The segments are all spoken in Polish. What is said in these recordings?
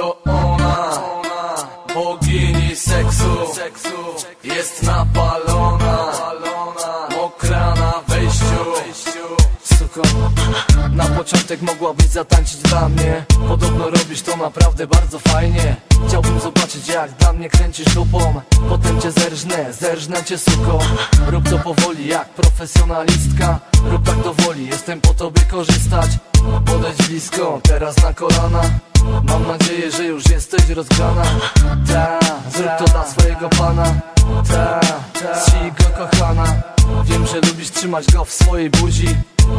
To ona, bogini seksu, jest napalona, mokra na wejściu. Suko, na początek mogłabyś zatańczyć dla mnie. Podobno robisz to naprawdę bardzo fajnie. Chciałbym zobaczyć jak dla mnie kręcisz dupą Potem cię zerżnę, zerżnę cię suko. Rób to powoli jak profesjonalistka. Rób tak do woli, jestem po tobie korzystać Podejdź blisko, teraz na kolana. Mam nadzieję, że już jesteś rozgrana Ta, zrób to dla swojego pana. Ta, si go kochana. Wiem, że lubisz trzymać go w swojej buzi.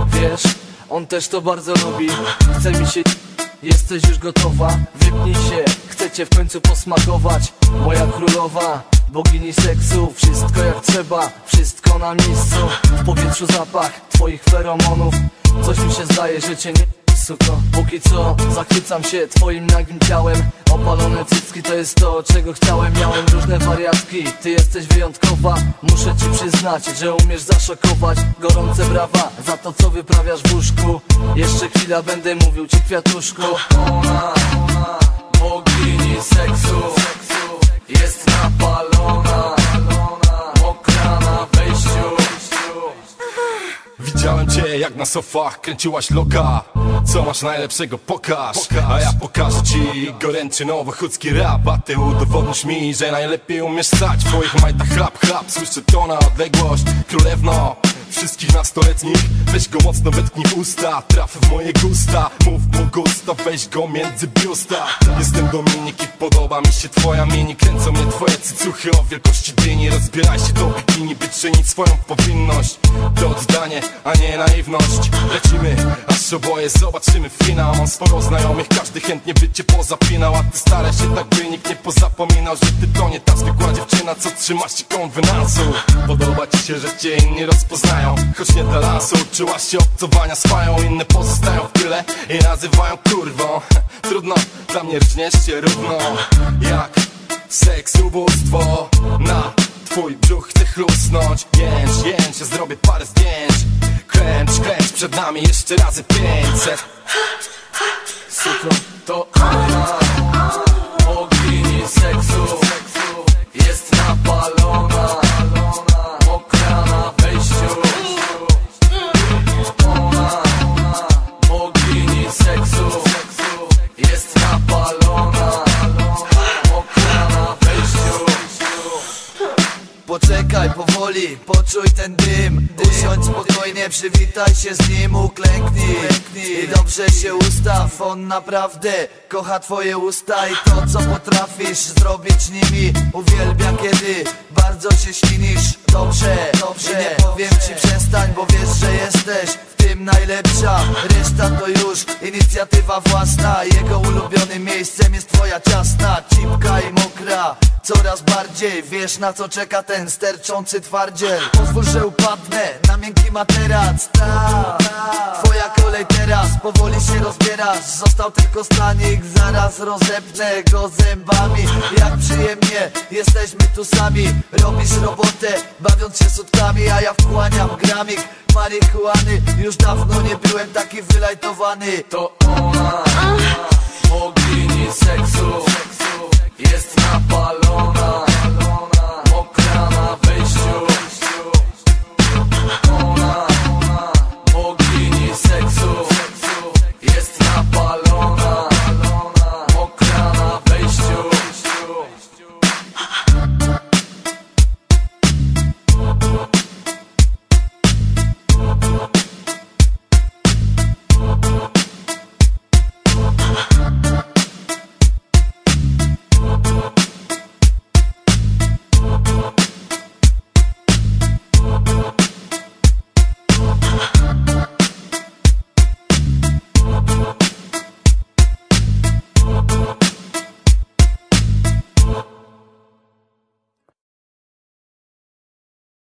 Wiesz, on też to bardzo lubi. Chce mi się... Jesteś już gotowa? Wypnij się, chcę cię w końcu posmakować. Moja królowa, bogini seksu. Wszystko jak trzeba, wszystko na miejscu. W powietrzu zapach twoich feromonów Coś mi się zdaje, że cię nie... Suko, póki co zachwycam się twoim nagim ciałem. Opalone cycki to jest to, czego chciałem. Miałem różne wariatki, ty jesteś wyjątkowa. Muszę ci przyznać, że umiesz zaszokować Gorące brawa za to, co wyprawiasz w łóżku. Jeszcze chwila będę mówił ci kwiatuszku. Ona, ona, bogini seksu jak na sofach kręciłaś loka. Co masz najlepszego pokaż. A ja pokażę ci goręczy nowochódzki rap A ty udowodnisz mi, że najlepiej umiesz stać W twoich majtach chlap chlap Słyszę to na odległość Królewno Wszystkich nastoletnich. Weź go mocno wetknij usta Traf w moje gusta. Mów mu gusta Weź go między biusta. Jestem Dominik i podoba mi się twoja mini Kręcą mnie twoje cycuchy o wielkości dyni. Rozbieraj się do bikini By czynić swoją powinność. To oddanie, a nie naiwność. Lecimy, aż oboje zobaczymy finał. Mam sporo znajomych, każdy chętnie by cię pozapinał. A ty staraj się tak by nikt nie pozapominał Że ty to nie ta zwykła dziewczyna, co trzymasz się konwenansu Podoba ci się, że cię inni rozpoznają mijają Choć nie dla nas uczyłaś się obcowania Spają, inne pozostają w tyle I nazywają kurwą. Trudno, dla mnie rżniesz się równo Jak seks, ubóstwo Na twój brzuch. Chcę chlusnąć Jęcz, jęcz, ja zrobię parę zdjęć. Klęcz, klęcz, przed nami jeszcze razy 500 powoli, poczuj ten dym. Usiądź spokojnie, przywitaj się z nim, uklęknij. I dobrze się ustaw, on naprawdę kocha twoje usta I to co potrafisz zrobić nimi. Uwielbia kiedy bardzo się ślinisz. Dobrze, dobrze, nie powiem ci przestań, bo wiesz, że jesteś tym najlepsza. Reszta to już inicjatywa własna. Jego ulubionym miejscem jest twoja ciasna. Cipka i mokra. Coraz bardziej wiesz na co czeka ten sterczący twardziel. Pozwól, że upadnę na miękki materac. Ta, twoja kolej teraz powoli się rozbierasz Został tylko stanik, zaraz rozepnę go zębami. Jak przyjemnie, jesteśmy tu sami. Robisz robotę, bawiąc się sutkami A ja wchłaniam gramik marihuany. Już dawno nie byłem taki wylajtowany. To ona. Bogini